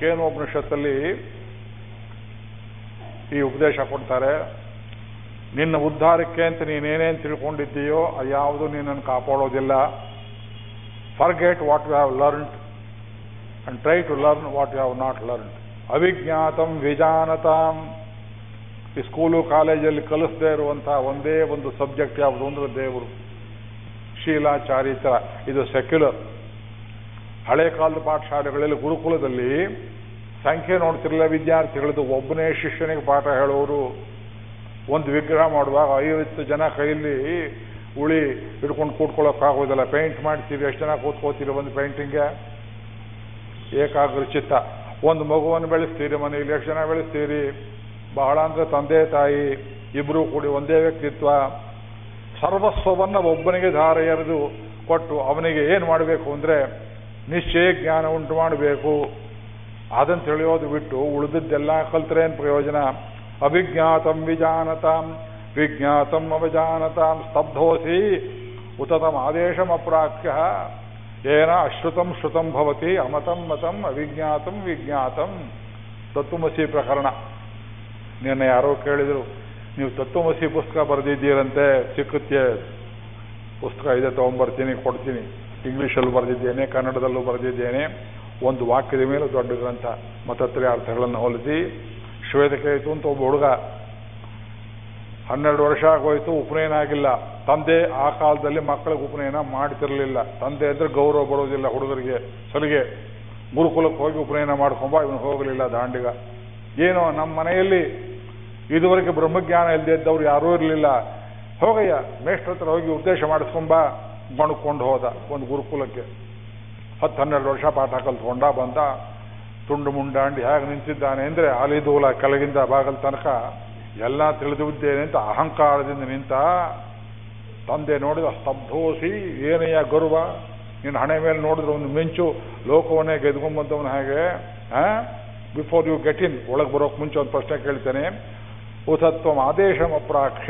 ಕೇನೋಪನಿಷತ್ತಲ್ಲಿ ಈ ಉಪದೇಶ ಕೊಡ್ತಾರೆ, ನಿನ್ನ ಉದ್ಧಾರಕ್ಕೆ ಅಂತ ನೀನೇನೇನು ತಿಳ್ಕೊಂಡಿದ್ದೀಯೋ ಅದು ಯಾವುದು ನಿನ್ನನ್ನು ಕಾಪಾಡೋದಿಲ್ಲ. Forget what you have learned and try to learn what you have not learned ಅವಿಜ್ಞಾತಂ ವಿಜಾನತಾಂ. ಈ ಸ್ಕೂಲು ಕಾಲೇಜಲ್ಲಿ ಕಲಿಸದೇ ಇರುವಂತಹ ಒಂದೇ ಒಂದು ಸಬ್ಜೆಕ್ಟ್ ಯಾವುದು ಅಂದ್ರೆ ದೇವರು. ಶೀಲ ಚಾರಿತ್ರ ಇದು ಸೆಕ್ಯುಲರ್ ಹಳೆ ಕಾಲದ ಪಾಠಶಾಲೆಗಳಲ್ಲಿ ಗುರುಕುಲದಲ್ಲಿ ಸಂಖ್ಯೆ ನೋಡ್ತಿರಲಿಲ್ಲ ವಿದ್ಯಾರ್ಥಿಗಳದ್ದು. ಒಬ್ಬನೇ ಶಿಷ್ಯನಿಗೆ ಪಾಠ ಹೇಳೋರು ಒಂದು ವಿಗ್ರಹ ಮಾಡುವಾಗ ಐವತ್ತು ಜನ ಕೈಯಲ್ಲಿ ಉಳಿ ಹಿಡ್ಕೊಂಡು ಕೂತ್ಕೊಳ್ಳೋಕ್ಕಾಗೋದಿಲ್ಲ. ಪೇಂಟ್ ಮಾಡ್ತೀವಿ, ಎಷ್ಟು ಜನ ಕೂತ್ಕೋತೀರಿ ಒಂದು ಪೇಂಟಿಂಗ್ಗೆ? ಏಕಾಗ್ರ ಚಿತ್ತ ಒಂದು ಮಗುವನ್ನು ಬೆಳೆಸ್ತೀರಿ, ಮನೆಯಲ್ಲಿ ಎಷ್ಟು ಜನ ಬೆಳೆಸ್ತೀರಿ? ಬಹಳ ಅಂದರೆ ತಂದೆ, ತಾಯಿ ಇಬ್ಬರು ಕೂಡಿ ಒಂದೇ ವ್ಯಕ್ತಿತ್ವ. ಸರ್ವಸ್ವವನ್ನು ಒಬ್ಬನಿಗೆ ಧಾರೆ ಎರೆದು ಕೊಟ್ಟು ಅವನಿಗೆ ಏನು ಮಾಡಬೇಕು ಅಂದರೆ ನಿಶ್ಚಯ ಜ್ಞಾನ ಉಂಟು ಮಾಡಬೇಕು. ಅದನ್ನು ತಿಳಿಯೋದು ಬಿಟ್ಟು ಉಳಿದದ್ದೆಲ್ಲ ಕಲ್ತ್ರೆ ಏನು ಪ್ರಯೋಜನ? ಅವಿಜ್ಞಾತಂ ವಿಜಾನತಾಂ, ವಿಜ್ಞಾತಂ ಅವಜಾನತಾಂ, ಸ್ತಬ್ಧೋಸಿ ಉತತಂ ಆದೇಶಂ ಅಪ್ರಾಪ್ಯ ಏನ ಅಶ್ರುತಂ ಶ್ರುತಂ ಭವತಿ, ಅಮತಂ ಮತಂ ಅವಿಜ್ಞಾತಂ ವಿಜ್ಞಾತಂ. ತತ್ವಮಸಿ ಪ್ರಕರಣ. ನಿನ್ನೆ ಯಾರೋ ಕೇಳಿದರು, ನೀವು ತತ್ವಮಸಿ ಪುಸ್ತಕ ಬರೆದಿದ್ದೀರಂತೆ, ಸಿಕ್ಕುತ್ತೆ. ಪುಸ್ತಕ ಇದೆ, ತಗೊಂಬರ್ತೀನಿ, ಕೊಡ್ತೀನಿ. ಇಂಗ್ಲೀಷಲ್ಲೂ ಬರೆದಿದ್ದೇನೆ, ಕನ್ನಡದಲ್ಲೂ ಬರೆದಿದ್ದೇನೆ. ಒಂದು ವಾಕ್ಯದ ಮೇಲೆ ದೊಡ್ಡ ಗ್ರಂಥ, ಮತ್ತತ್ರೆ ಅರ್ಥಗಳನ್ನು ಹೋಲಿಸಿ. ಶ್ವೇತಕೇತು ಅಂತ ಒಬ್ಬ ಹುಡುಗ, ಹನ್ನೆರಡು ವರ್ಷ ಆಗೋಯ್ತು, ಉಪನಯನ ಆಗಿಲ್ಲ. ತಂದೆ ಆ ಕಾಲದಲ್ಲಿ ಮಕ್ಕಳಿಗೆ ಉಪನಯನ ಮಾಡ್ತಿರಲಿಲ್ಲ. ತಂದೆ ಅಂದ್ರೆ ಗೌರವ ಬರೋದಿಲ್ಲ ಹುಡುಗರಿಗೆ. ಸಲಿಗೆ ಗುರುಕುಲಕ್ಕೆ ಹೋಗಿ ಉಪನಯನ ಮಾಡ್ಕೊಂಬ, ಇವನು ಹೋಗಲಿಲ್ಲ ದಾಂಡಿಗ. ಏನೋ ನಮ್ಮ ಮನೆಯಲ್ಲಿ ಇದುವರೆಗೆ ಬ್ರಹ್ಮಜ್ಞಾನ ಇಲ್ಲದೇ ಇದ್ದವ್ರು ಯಾರೂ ಇರಲಿಲ್ಲ. ಹೋಗಯ್ಯ, ಮೇಷ್ಟ್ರ ಹತ್ರ ಹೋಗಿ ಉದ್ದೇಶ ಮಾಡಿಸ್ಕೊಂಬ. ಮಣ್ಕೊಂಡು ಹೋದ ಒಂದು ಗುರುಕುಲಕ್ಕೆ. ಹತ್ತು ಹನ್ನೆರಡು ವರ್ಷ ಪಾಠ ಕಲ್ತ್ಕೊಂಡ, ಬಂದ, ತುಂಡು ಮುಂಡಾಂಡಿ ಹೇಗೆ ನಿಂತಿದ್ದಾನೆ ಅಂದರೆ ಅಲಿದೂಲ ಕೆಳಗಿಂದ ಬಾಗಲ್ ತನಕ ಎಲ್ಲ ತಿಳಿದಿದ್ದೇನೆ ಅಂತ ಅಹಂಕಾರದಿಂದ ನಿಂತ ತಂದೆ ನೋಡಿದ ಸ್ತಬ್ಧೋಸಿ, ಏನೆಯ ಗರ್ವ ನೀನು ಹಣೆ ಮೇಲೆ ನೋಡಿದ್ರೆ ಒಂದು ಮಿಂಚು ಲೋಕವನ್ನೇ ಗೆದ್ಕೊಂಡ್ಬಂದವನು ಹಾಗೆ? ಬಿಫೋರ್ ಯು ಗೆಟ್ ಇನ್ ಒಳಗೆ ಬರೋಕೆ ಮುಂಚೆ ಒಂದು ಪ್ರಶ್ನೆ ಕೇಳ್ತೇನೆ. ಉತತ್ವ ಆದೇಶಂ ಅಪ್ರಾಕ್ಷ.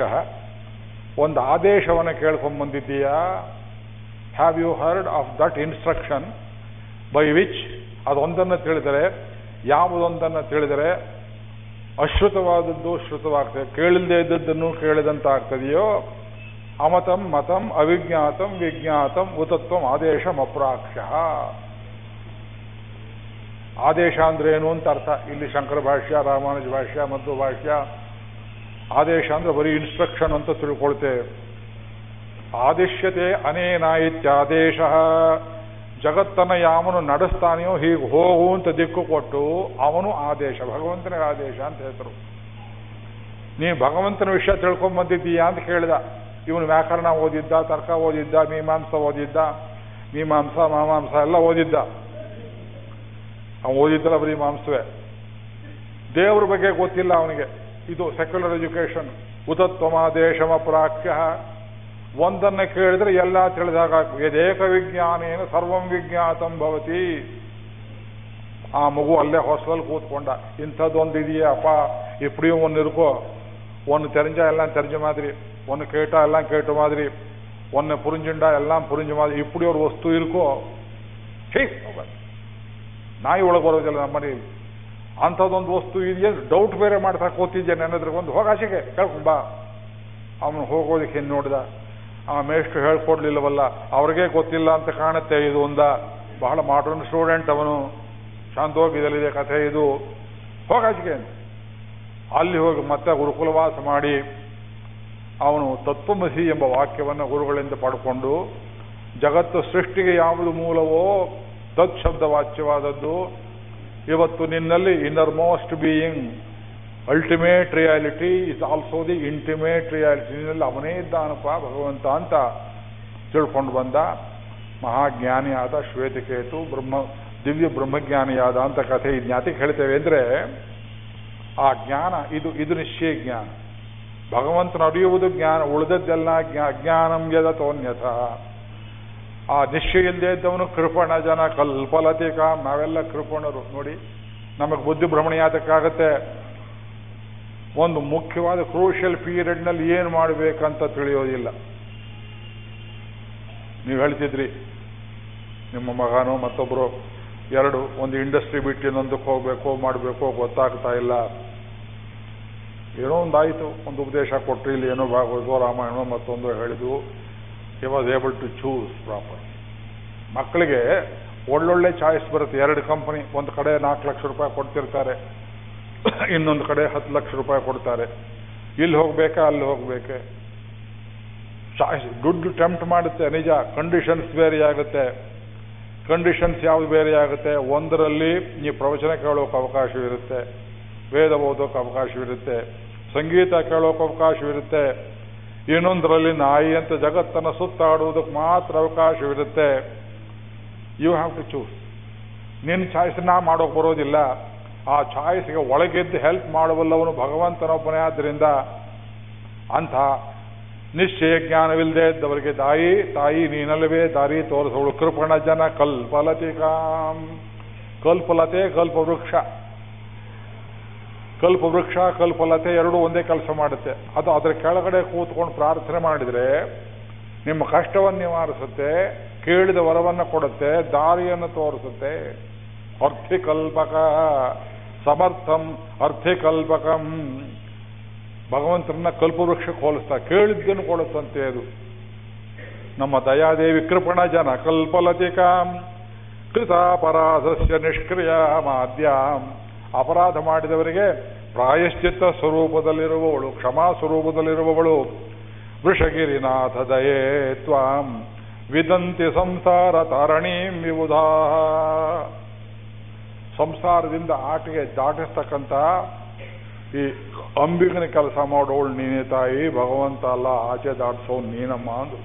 ಒಂದು ಆದೇಶವನ್ನು ಕೇಳ್ಕೊಂಡ್ಬಂದಿದ್ದೀಯಾ have you heard of that instruction by which ಅದೊಂದನ್ನು ತಿಳಿದರೆ, ಯಾವುದೊಂದನ್ನು ತಿಳಿದರೆ, ಅಶ್ರುತವಾದದ್ದು ಶ್ರುತವಾಗ್ತದೆ. ಕೇಳಿಲ್ಲದೆ ಇದ್ದದ್ದನ್ನು ಕೇಳಿದಂತ ಆಗ್ತದೆಯೋ ಅಮತಂ ಮತಂ ಅವಿಜ್ಞಾತಂ ವಿಜ್ಞಾತಂ ಉತತ್ವಂ ಆದೇಶಂ ಅಪ್ರಾಕ್ಷ ಆದೇಶ ಅಂದ್ರೆ ಏನು ಅಂತ ಅರ್ಥ. ಇಲ್ಲಿ ಶಂಕರ ಭಾಷ್ಯ, ರಾಮಾನುಜ ಭಾಷ್ಯ ಮಧ್ವ ಭಾಷ್ಯ. ಆದೇಶ ಅಂದ್ರೆ ಬರೀ ಇನ್ಸ್ಟ್ರಕ್ಷನ್ ಅಂತ ತಿಳ್ಕೊಳ್ತೇವೆ. ಆದಿಶ್ಯತೆ ಅನೇನ ಇತ್ಯಾದೇಶ ಜಗತ್ತನ್ನ ಯಾವನು ನಡೆಸ್ತಾನೆಯೋ ಹೀಗೆ ಹೋಗು ಅಂತ ದಿಕ್ಕು ಕೊಟ್ಟು ಅವನು ಆದೇಶ, ಭಗವಂತನ ಆದೇಶ ಅಂತ ಹೇಳ್ತರು. ನೀ ಭಗವಂತನ ವಿಷಯ ತಿಳ್ಕೊಂಡ್ ಬಂದಿದ್ದೀಯಾ ಅಂತ ಕೇಳಿದ. ಇವನು ವ್ಯಾಕರಣ ಓದಿದ್ದ, ತರ್ಕ ಓದಿದ್ದ, ಮೀಮಾಂಸ ಓದಿದ್ದ, ಮೀಮಾಂಸ ಮಾಮಾಂಸ ಎಲ್ಲ ಓದಿದ್ದ. ಅವನು ಓದಿದ್ದಲ್ಲ ಬರೀ ಮಾಂಸವೇ. ದೇವ್ರ ಬಗ್ಗೆ ಗೊತ್ತಿಲ್ಲ ಅವನಿಗೆ. ಇದು ಸೆಕ್ಯುಲರ್ ಎಜುಕೇಶನ್ ಉತತ್ವಮಾದೇಶಮ ಪ್ರಾಖ್ಯ. ಒಂದನ್ನ ಕೇಳಿದ್ರೆ ಎಲ್ಲ ತಿಳಿದಾಗ ಯದೇಕ ವಿಜ್ಞಾನೇನ ಸರ್ವಂ ವಿಜ್ಞಾತಂ ಭವತಿ. ಆ ಮಗು ಅಲ್ಲೇ ಹಾಸ್ಟೆಲ್ ಕೂತ್ಕೊಂಡ. ಇಂಥದ್ದೊಂದು ಇದೆಯೇ ಅಪ್ಪ ಇಪ್ಪಡಿಯೂ ಒಂದು ಇರ್ಕೋ. ಒಂದು ஒன்று ಎಲ್ಲ எல்லாம் ಮಾದರಿ. ಒಂದು ಕೇಟ ಎಲ್ಲ ಕೇಟ ಮಾದರಿ. ಒನ್ನ ಪುರಿಂಜಿಂಡ ಎಲ್ಲ எல்லாம் ಮಾದರಿ. ಇಪ್ಪಡಿ ಅವ್ರ ವಸ್ತು ಇರ್ಕೋ. இருக்கும் ನಾಯಿ ಒಳಗೆ ಬರೋದಿಲ್ಲ ನಮ್ಮ ಮನೆಯಲ್ಲಿ ಅಂಥದ್ದೊಂದು ವಸ್ತು ಇದೆಯೇ? ಡೌಟ್ ಬೇರೆ ಮಾಡ್ತಾ ಕೂತಿದ್ದೆ ನೆನೆದ್ರಿಗೆ ಒಂದು ಹೋಗಾಶೆಗೆ ಕೇಳ್ಕೊಂಬ ಅವನು ಹೋಗೋದಕ್ಕೆ ಹಿಂದೆ ನೋಡಿದ. ಆ ಮೇಷ್ಟ್ರು ಹೇಳ್ಕೊಡ್ಲಿಲ್ಲವಲ್ಲ, ಅವ್ರಿಗೆ ಗೊತ್ತಿಲ್ಲ ಅಂತ ಕಾಣುತ್ತೆ. ಇದು ಒಂದ ಬಹಳ ಮಾಡರ್ನ್ ಸ್ಟೂಡೆಂಟ್ ಅವನು. ಶಾಂತೋಗಿದಲ್ಲಿದೆ ಕಥೆ ಇದು. ಹೋಗಾಚಿಗೆ ಅಲ್ಲಿ ಹೋಗಿ ಮತ್ತೆ ಗುರುಕುಲವಾಸ ಮಾಡಿ, ಅವನು ತತ್ವಮಸಿ ಎಂಬ ವಾಕ್ಯವನ್ನು ಗುರುಗಳಿಂದ ಪಡ್ಕೊಂಡು, ಜಗತ್ತು ಸೃಷ್ಟಿಗೆ ಯಾವುದು ಮೂಲವೋ ತತ್ ಶಬ್ದ ವಾಚ್ಯವಾದದ್ದು. ಇವತ್ತು ನಿನ್ನಲ್ಲಿ innermost being ultimate reality is also the intimate reality ನಿನ್ನಲ್ಲಿ ಅವನೇ ಇದ್ದಾನಪ್ಪ, ಭಗವಂತ ಅಂತ ತಿಳ್ಕೊಂಡು ಬಂದ. ಮಹಾಜ್ಞಾನಿಯಾದ ಶ್ವೇತಕೇತು, ಬ್ರಹ್ಮ, ದಿವ್ಯ ಬ್ರಹ್ಮಜ್ಞಾನಿಯಾದ ಅಂತ ಕಥೆ ಇದ್ಯಾತಿಗೆ ಹೇಳ್ತೇವೆ ಅಂದರೆ, ಆ ಜ್ಞಾನ, ಇದು ಇದು ನಿಶ್ಚಯ ಜ್ಞಾನ. ಭಗವಂತನ ಅರಿಯುವುದು ಜ್ಞಾನ, ಉಳಿದದ್ದೆಲ್ಲ ಅಜ್ಞಾನಂ ಯದತೋನ್ಯಥ. ಆ ನಿಶ್ಚಯ ಇಲ್ಲದೆ ಇದ್ದವನು ಕೃಪಣ ಜನ ಕಲ್ಪಲತಿಕ ನಾವೆಲ್ಲ ಕೃಪಣರು. ನೋಡಿ, ನಮಗೆ ಬುದ್ಧಿ ಭ್ರಮಣ ಯಾತಕ್ಕಾಗತ್ತೆ? ಒಂದು ಮುಖ್ಯವಾದ ಕ್ರೂಷಿಯಲ್ ಪೀರಿಯಡ್ನಲ್ಲಿ ಏನು ಮಾಡಬೇಕಂತ ತಿಳಿಯೋದಿಲ್ಲ. ನೀವು ಹೇಳ್ತಿದ್ರಿ, ನಿಮ್ಮ ಮಗನೋ ಮತ್ತೊಬ್ಬರು ಎರಡು, ಒಂದು ಇಂಡಸ್ಟ್ರಿ ಬಿಟ್ಟು ಇನ್ನೊಂದಕ್ಕೆ ಹೋಗಬೇಕು ಮಾಡಬೇಕು ಗೊತ್ತಾಗ್ತಾ ಇಲ್ಲ. ಏನೋ ಒಂದಾಯಿತು ಒಂದು ಉಪದೇಶ ಕೊಟ್ಟರು ಇಲ್ಲಿ ಏನೋ ಭಾಗವತೋ ರಾಮಾಯಣ ಮತ್ತೊಂದು ಹೇಳಿದ್ವು. He was able to choose proper ಮಕ್ಕಳಿಗೆ ಒಳ್ಳೊಳ್ಳೆ ಚಾಯ್ಸ್ ಬರುತ್ತೆ. ಎರಡು ಕಂಪನಿ ಒಂದು ಕಡೆ ನಾಲ್ಕು ಲಕ್ಷ ರೂಪಾಯಿ ಕೊಡ್ತಿರ್ತಾರೆ. ಇನ್ನೊಂದು ಕಡೆ ಹತ್ತು ಲಕ್ಷ ರೂಪಾಯಿ ಕೊಡ್ತಾರೆ. ಇಲ್ಲಿ ಹೋಗ್ಬೇಕಾ? ಅಲ್ಲಿ ಹೋಗ್ಬೇಕೆ. ಚಾಯ್ಸ್ ದುಡ್ಡು ಟೆಂಪ್ಟ್ ಮಾಡುತ್ತೆ, ನಿಜ. ಕಂಡೀಷನ್ಸ್ ಬೇರೆ ಆಗುತ್ತೆ. ಕಂಡೀಷನ್ಸ್ ಯಾವುದು ಬೇರೆ ಆಗುತ್ತೆ? ಒಂದರಲ್ಲಿ ನೀವು ಪ್ರವಚನ ಕೇಳೋಕೆ ಅವಕಾಶವಿರುತ್ತೆ. ವೇದ ಓದೋಕೆ ಅವಕಾಶವಿರುತ್ತೆ. ಸಂಗೀತ ಕೇಳೋಕೆ ಅವಕಾಶವಿರುತ್ತೆ. ಇನ್ನೊಂದರಲ್ಲಿ ನಾಯಿ ಅಂತ ಜಗತ್ತನ್ನು ಸುತ್ತಾಡುವುದಕ್ಕೆ ಮಾತ್ರ ಅವಕಾಶವಿರುತ್ತೆ. ಯು ಹ್ಯಾವ್ ಟು ಚೂಸ್ ನಿನ್ನ ಚಾಯ್ಸ್ನ ಮಾಡೋಕೆ ಬರೋದಿಲ್ಲ. ಆ ಚಾಯ್ಸ್ಗೆ ಒಳಗೆದ್ದು ಹೆಲ್ಪ್ ಮಾಡಬಲ್ಲವನು ಭಗವಂತನೊಬ್ಬನೇ. ಆದ್ದರಿಂದ ಅಂಥ ನಿಶ್ಚಯ ಜ್ಞಾನವಿಲ್ಲದೆ ಇದ್ದವರಿಗೆ, ತಾಯಿ ತಾಯಿ, ನೀನಲ್ಲವೇ? ದಾರಿ ತೋರಿಸೋಳು ಕೃಪಣ ಜನ ಕಲ್ಪಲತಿಕಾಂ ಕಲ್ಪಲತೆ, ಕಲ್ಪವೃಕ್ಷ. ಕಲ್ಪವೃಕ್ಷ, ಕಲ್ಪಲತೆ ಎರಡೂ ಒಂದೇ ಕೆಲಸ ಮಾಡುತ್ತೆ. ಅದು ಅದರ ಕೆಳಗಡೆ ಕೂತ್ಕೊಂಡು ಪ್ರಾರ್ಥನೆ ಮಾಡಿದರೆ ನಿಮ್ಮ ಕಷ್ಟವನ್ನು ನಿವಾರಿಸುತ್ತೆ, ಕೇಳಿದ ವರವನ್ನು ಕೊಡುತ್ತೆ, ದಾರಿಯನ್ನು ತೋರಿಸುತ್ತೆ. ಅರ್ಥಿಕಲ್ಪಕ. ಸಮರ್ಥಂ ಅರ್ಥಿಕಲ್ಪಕಂ. ಭಗವಂತರನ್ನ ಕಲ್ಪವೃಕ್ಷಕ್ಕೆ ಹೋಲಿಸ್ತಾ ಕೇಳಿದ್ದನ್ನು ಕೊಡುತ್ತಂತೆ ಅದು? ನಮ್ಮ ದಯಾದೇವಿ ಕೃಪಣ ಜನ ಕಲ್ಪಲತಿಕಾಂ. ಕೃತಾಪರಾಧಸ್ಯ ನಿಷ್ಕ್ರಿಯ ಮಾದ್ಯಾಂ ಅಪರಾಧ ಮಾಡಿದವರಿಗೆ ಪ್ರಾಯಶ್ಚಿತ್ತ ಸ್ವರೂಪದಲ್ಲಿರುವವಳು, ಕ್ಷಮಾ ಸ್ವರೂಪದಲ್ಲಿರುವವಳು. ವೃಷಗಿರಿನಾಥ ದಯೇ ತ್ವಾಂ. ವಿದಂತಿ ಸಂಸಾರ ತಾರಣೀಂ ವಿಬುಧಾ ಸಂಸಾರದಿಂದ ಆಟಿಗೆ ದಾಟಿಸ್ತಕ್ಕಂತಹ ಈ ಅಂಬಿಗನ ಕೆಲಸ ಮಾಡೋಳು ನೀನೇ ತಾಯಿ, ಭಗವಂತ ಅಲ್ಲ, ಆಚೆ ದಾಟಿಸೋ ನೀನಮ್ಮ ಅಂದು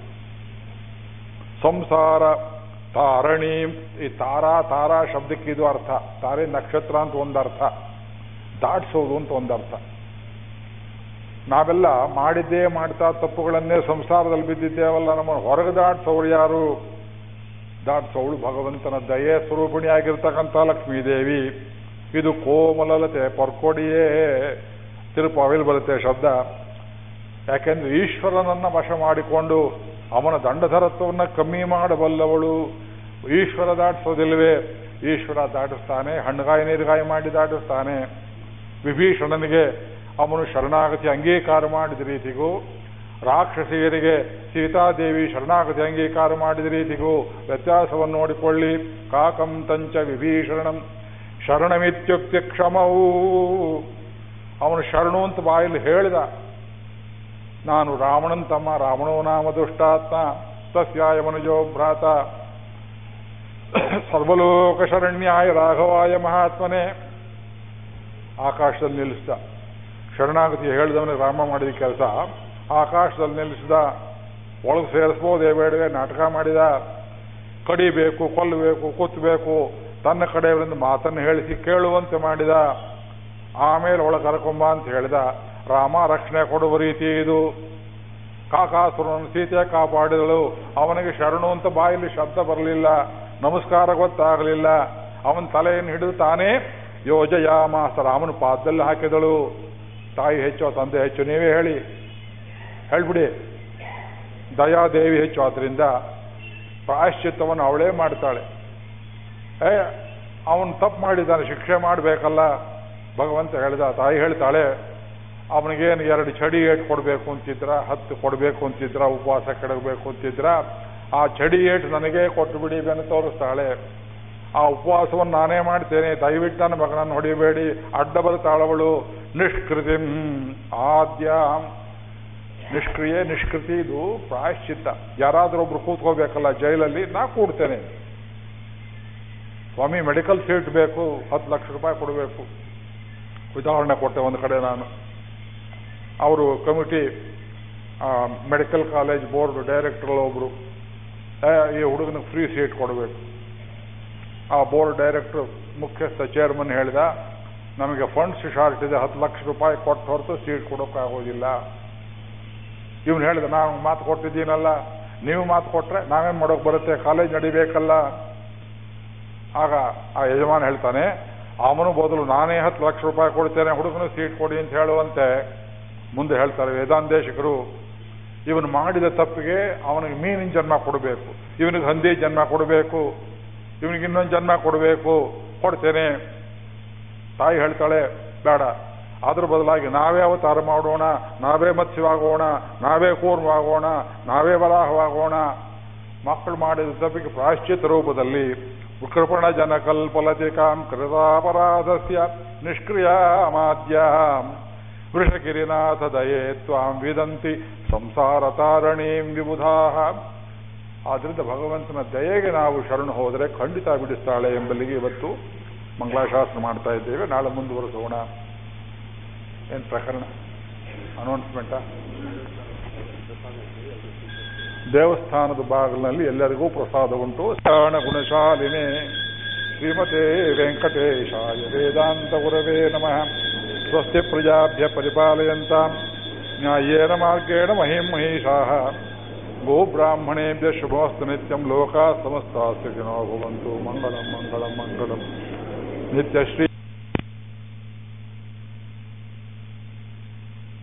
ಸಂಸಾರ ತಾರಣಿ, ಈ ತಾರಾ ತಾರಾ ಶಬ್ದಕ್ಕೆ ಇದು ಅರ್ಥ. ತಾರೆ ನಕ್ಷತ್ರ ಅಂತ ಒಂದರ್ಥ ದಾಟಿಸೋದು ಅಂತ ಒಂದರ್ಥ ನಾವೆಲ್ಲ ಮಾಡಿದ್ದೇ, ಮಾಡ್ತಾ ತಪ್ಪುಗಳನ್ನೇ ಸಂಸಾರದಲ್ಲಿ ಬಿದ್ದಿದ್ದೇವಲ್ಲ ನಮ್ಮನ್ನು ಹೊರಗೆ ದಾಟಿಸೋರು ಯಾರು? ದಾಟಿಸೋಳು ಭಗವಂತನ ದಯೆ ಸ್ವರೂಪಿಣಿಯಾಗಿರ್ತಕ್ಕಂಥ ಲಕ್ಷ್ಮೀದೇವಿ. ಇದು ಕೋಮಲತೆ ಪರ್ಕೊಡಿಯೇ. ತಿರುಪಾವಿಲ್ ಬರುತ್ತೆ ಶಬ್ದ. ಯಾಕೆಂದ್ರೆ ಈಶ್ವರನನ್ನ ವಶ ಮಾಡಿಕೊಂಡು ಅವನ ದಂಡಧರತ್ವವನ್ನು ಕಮ್ಮಿ ಮಾಡಬಲ್ಲವಳು. ಈಶ್ವರ ದಾಟಿಸೋದಿಲ್ವೇ? ಈಶ್ವರ ದಾಟಿಸ್ತಾನೆ, ಹಣ್ಣುಗಾಯಿ, ನೀರುಗಾಯಿ ಮಾಡಿ ದಾಟಿಸ್ತಾನೆ. ವಿಭೀಷಣನಿಗೆ ಅವನು ಶರಣಾಗತಿ ಅಂಗೀಕಾರ ಮಾಡಿದ ರೀತಿಗೂ ರಾಕ್ಷಸಿಯರಿಗೆ ಸೀತಾದೇವಿ ಶರಣಾಗತಿ ಅಂಗೀಕಾರ ಮಾಡಿದ ರೀತಿಗೂ ವ್ಯತ್ಯಾಸವನ್ನು ನೋಡಿಕೊಳ್ಳಿ. ಕಾಕಂ ತಂಚ ವಿಭೀಷಣಂ. ಶರಣಮಿತ್ಯುಕ್ತಿ ಕ್ಷಮವೂ ಅವನು ಶರಣು ಅಂತ ಬಾಯಲ್ಲಿ ಹೇಳಿದ. ನಾನು ರಾವಣನ್ ತಮ್ಮ ರಾವಣೋ ನಾಮ ದುಷ್ಟಾತ್ಮ, ತಸ್ಯಾಯ ಮನುಜೋ ಭ್ರಾತ. ಸರ್ವಲೋಕ ಶರಣ್ಯಾಯ ರಾಘವಾಯ ಮಹಾತ್ಮನೇ. ಆಕಾಶದಲ್ಲಿ ನಿಲ್ಲಿಸ್ತ ಶರಣಾಗತಿ ಹೇಳಿದವನಿಗೆ ರಾಮ ಮಾಡಿದ ಕೆಲಸ. ಆಕಾಶದಲ್ಲಿ ನಿಲ್ಲಿಸಿದ, ಒಳಗೆ ಸೇರಿಸ್ಬೋದೇ ಬೇಡವೆ, ನಾಟಕ ಮಾಡಿದ. ಕಡಿಬೇಕು, ಕೊಲ್ಲಬೇಕು ಕುತ್ತಬೇಕು ತನ್ನ ಕಡೆಯವರಿಂದ ಮಾತನ್ನು ಹೇಳಿಸಿ ಕೇಳುವಂತೆ ಮಾಡಿದ. ಆಮೇಲೆ ಒಳ ಕರ್ಕೊಂಬ ಅಂತ ಹೇಳಿದ. ರಾಮ, ರಕ್ಷಣೆ ಕೊಡುವ ರೀತಿ ಇದು. ಕಾಕಾಸುರನ ಸೀತೆ ಕಾಪಾಡಿದಳು. ಅವನಿಗೆ ಶರಣು ಅಂತ ಬಾಯಲ್ಲಿ ಶಬ್ದ ಬರಲಿಲ್ಲ. ನಮಸ್ಕಾರ ಗೊತ್ತಾಗಲಿಲ್ಲ. ಅವನ ತಲೆಯನ್ನು ಹಿಡಿದು ತಾನೇ ಯೋಜಯಾಮಾಸ ರಾಮನ ಪಾದದಲ್ಲಿ ಹಾಕಿದಳು. ತಾಯಿ ಹೆಚ್ಚು, ತಂದೆ ಹೆಚ್ಚು, ನೀವೇ ಹೇಳಿ. ಹೇಳ್ಬಿಡಿ. ದಯಾದೇವಿ ಹೆಚ್ಚು ಆದ್ರಿಂದ ಪ್ರಾಯಶ್ಚಿತ್ತವನ್ನು ಅವಳೇ ಮಾಡ್ತಾಳೆ. ಏ, ಅವನು ತಪ್ಪು ಮಾಡಿದ್ದಾನೆ, ಶಿಕ್ಷೆ ಮಾಡಬೇಕಲ್ಲ. ಭಗವಂತ ಹೇಳಿದ, ತಾಯಿ ಹೇಳ್ತಾಳೆ, ಅವನಿಗೇನು ಎರಡು ಚಡಿ ಏಟು ಕೊಡಬೇಕು ಅಂತಿದ್ರ, ಹತ್ತು ಕೊಡಬೇಕು ಅಂತಿದ್ರ, ಉಪವಾಸ ಕೆಡಗಬೇಕು ಅಂತಿದ್ರ, ಆ ಚಡಿ ಏಟು ನನಗೆ ಕೊಟ್ಟು ಬಿಡಿ ಬೆನ್ನು ತೋರಿಸ್ತಾಳೆ. ಆ ಉಪವಾಸವನ್ನು ನಾನೇ ಮಾಡ್ತೇನೆ, ದಯವಿಟ್ಟು ನನ್ನ ಮಗನನ್ನು ಹೊಡಿಬೇಡಿ ಅಡ್ಡ ಬರ್ತಾಳವಳು ನಿಷ್ಕೃತಿ ಆದ್ಯ. ನಿಷ್ಕ್ರಿಯೆ, ನಿಷ್ಕೃತಿ ಇದು ಪ್ರಾಯಶ್ಚಿತ್ತ. ಯಾರಾದರೂ ಒಬ್ರು ಕೂತ್ಕೋಬೇಕಲ್ಲ ಜೈಲಲ್ಲಿ, ನಾ ಕೂಡ್ತೇನೆ. ಸ್ವಾಮಿ, ಮೆಡಿಕಲ್ ಸೀಟ್ ಬೇಕು, ಹತ್ತು ಲಕ್ಷ ರೂಪಾಯಿ ಕೊಡಬೇಕು. ಉದಾಹರಣೆ ಕೊಟ್ಟೆ ಒಂದು ಕಡೆ ನಾನು. ಅವರು committee medical college board director ಒಬ್ರು. ಈ ಹುಡುಗನಿಗೆ ಫ್ರೀ ಸೀಟ್ ಕೊಡಬೇಕು. ಆ ಬೋರ್ಡ್ ಡೈರೆಕ್ಟರ್, ಮುಖ್ಯಸ್ಥ ಚೇರ್ಮನ್ ಹೇಳಿದ, ನಮಗೆ ಫಂಡ್ಸ್ ಶಾರ್ಟ್ ಇದೆ, ಹತ್ತು ಲಕ್ಷ ರೂಪಾಯಿ ಕೊಟ್ಟು ಹೊರತು ಸೀಟ್ ಕೊಡೋಕ್ಕಾಗೋದಿಲ್ಲ. ಇವನು ಹೇಳಿದ ನಾವು ಮಾತು ಕೊಟ್ಟಿದ್ದೀನಲ್ಲ. ನೀವು ಮಾತು ಕೊಟ್ರೆ ನಾವೇನ್ ಮಾಡೋಕೆ ಬರುತ್ತೆ? ಕಾಲೇಜ್ ನಡಿಬೇಕಲ್ಲ. ಆಗ ಆ ಯಜಮಾನ ಹೇಳ್ತಾನೆ, ಅವನು ಬದಲು ನಾನೇ ಹತ್ತು ಲಕ್ಷ ರೂಪಾಯಿ ಕೊಡ್ತೇನೆ, ಹುಡುಗನು ಸೀಟ್ ಕೊಡಿ ಅಂತ ಹೇಳುವಂತೆ. ಮುಂದೆ ಹೇಳ್ತಾರೆ ವೇದಾಂತೇಶಕರು ಇವನು ಮಾಡಿದ ತಪ್ಪಿಗೆ ಅವನಿಗೆ ಮೀನಿನ ಜನ್ಮ ಕೊಡಬೇಕು, ಇವನಿಗೆ ಹಂದಿ ಜನ್ಮ ಕೊಡಬೇಕು, ಇವನಿಗೆ ಇನ್ನೊಂದು ಜನ್ಮ ಕೊಡಬೇಕು, ಕೊಡ್ತೇನೆ. ತಾಯಿ ಹೇಳ್ತಾಳೆ, ಬೇಡ ಅದ್ರ ಬದಲಾಗಿ ನಾವೇ ಅವತಾರ ಮಾಡೋಣ, ನಾವೇ ಮತ್ಸ್ಯವಾಗೋಣ, ನಾವೇ ಕೂರ್ಮವಾಗೋಣ, ನಾವೇ ವರಾಹವಾಗೋಣ ಮಕ್ಕಳು ಮಾಡಿದ ತಪ್ಪಿಗೆ ಪ್ರಾಶ್ಚಿತ ರೂಪದಲ್ಲಿ ಕೃಪಣ ಜನ ಕಲ್ಪಲತಿಕಾಂ ಕೃತಾಪರಾಧಸ್ಯ ನಿಷ್ಕ್ರಿಯ ಅಮಾದ್ಯ ವೃಷಗಿರಿನಾಥ ದಯೇ ತ್ವಾಂ ವಿದಂತಿ ಸಂಸಾರ ತಾರಣೀಂ ವಿಬುಧಾ ಆದ್ರಿಂದ ಭಗವಂತನ ದಯೆಗೆ ನಾವು ಶರಣು ಹೋದರೆ ಖಂಡಿತ ಬಿಡಿಸ್ತಾಳೆ ಎಂಬಲ್ಲಿಗೆ ಇವತ್ತು ಮಂಗಳಾಶಾಸ್ತ್ರ ಮಾಡ್ತಾ ಇದ್ದೇವೆ. ನಾಳೆ ಮುಂದುವರಿಸೋಣ. ಏನು ಪ್ರಕರಣ? ಅನೌನ್ಸ್ಮೆಂಟಾ ದೇವಸ್ಥಾನದ ಬಾಗಿಲಿನಲ್ಲಿ ಎಲ್ಲರಿಗೂ ಪ್ರಸಾದ ಉಂಟು. ಶರಣ ಗುಣಶಾಲಿನೇ. ಶ್ರೀಮತೆ ವೆಂಕಟೇಶಾಯ ವೇದಾಂತ ಗುರವೇ ನಮಃ. ಸ್ವಸ್ತಿ ಪ್ರಜಾಭ್ಯ ಪರಿಪಾಲಯಂತ. ನ್ಯಾಯೇನ ಮಾರ್ಗೇಣ ಮಹಿಂ ಮಹಿಷಾಃ ಗೋಬ್ರಾಹ್ಮಣೇಭ್ಯ ಶುಭಮಸ್ತು ನಿತ್ಯಂ ಲೋಕಾ ಸಮಸ್ತಾ ಸುಖಿನೋ ಭವಂತು. ಮಂಗಳಂ ಮಂಗಳಂ ಮಂಗಳಂ. ನಿತ್ಯಶ್ರೀ